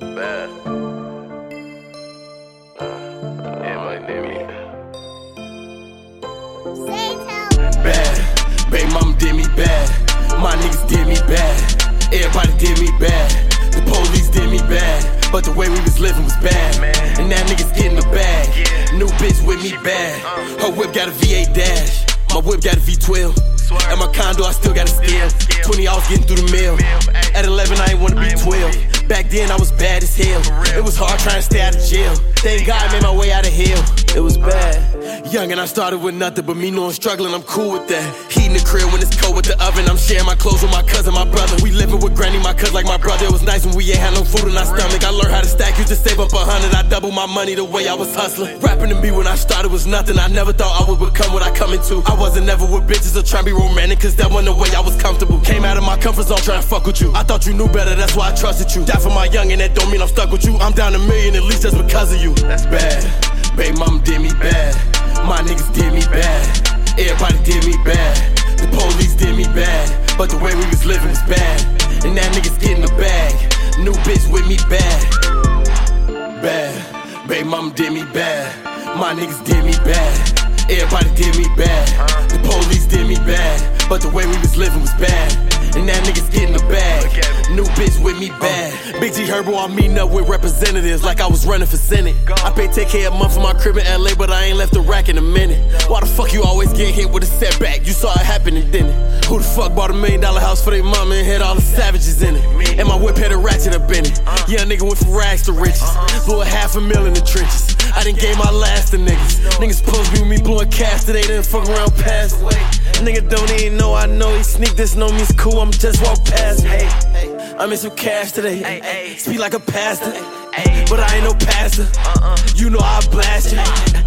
bad. Uh, yeah, my Demi. Bad, baby mama did me bad. My niggas did me bad. Everybody did me bad. The police did me bad. But the way we was living was bad. And now niggas getting the bag. New bitch with me bad. Her whip got a V8 dash. My whip got a V12. At my condo, I still gotta steal. 20 hours getting through the mail. At 11, I ain't wanna be 12. Back then, I was bad as hell. It was hard trying to stay out of jail. Thank God I made my way out of hell. It was bad. Young and I started with nothing, but me knowing struggling, I'm cool with that. Heating the crib when it's cold with the oven. I'm sharing my clothes with my cousin, my brother. We living with granny, my cousin, like my brother. It was nice when we ain't had no food in our stomach. I learned how to stack, used to save up a hundred. I doubled my money the way I was hustling. Rapping to me when I started was nothing. I never thought I would become what I come into. I wasn't never with bitches or trying to be romantic, cause that wasn't the way I was comfortable. Came out of my comfort zone trying to fuck with you. I thought you knew better, that's why I trusted you. Die for my young and that don't mean I'm stuck with you. I'm down a million, at least that's because of you. That's bad. But the way we was living was bad. And that niggas getting the bag. New bitch with me bad. Bad. Baby mama did me bad. My niggas did me bad. Everybody did me bad. The police did me bad. But the way we was living was bad. And that niggas getting the bag. Herbo, I'm meeting up with representatives like I was running for Senate. I pay 10K a month for my crib in LA, but I ain't left the rack in a minute. Why the fuck you always get hit with a setback? You saw it happening, didn't it? Who the fuck bought a million dollar house for their mama and had all the savages in it? And my whip had a ratchet up in it. Young nigga went from rags to riches. Blew a half a mil in the trenches. I didn't gave my last to niggas. Niggas supposed to be with me blowing cash today, then fuck around past. Nigga don't even know I know he sneak this, know me's cool, I'm just walk past. Hey, I'm in some cash today. Speak like a pastor, but I ain't no pastor. Uh-uh. You know I blast you.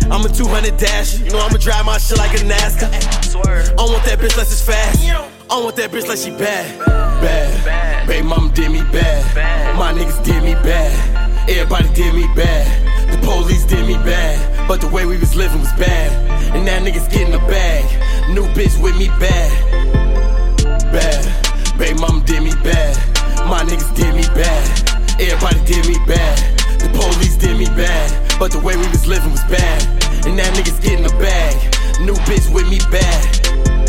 I'm a 200 dasher. You know I'ma drive my shit like a NASCAR. I want that bitch like it's fast. I want that bitch like she bad. Bad. Baby mama did me bad. My niggas did me bad. Everybody did me bad. The police did me bad. But the way we was living was bad. And now niggas getting the bag. New bitch with me bad. Everybody did me bad. The police did me bad. But the way we was living was bad. And that niggas getting the bag. New bitch with me bad.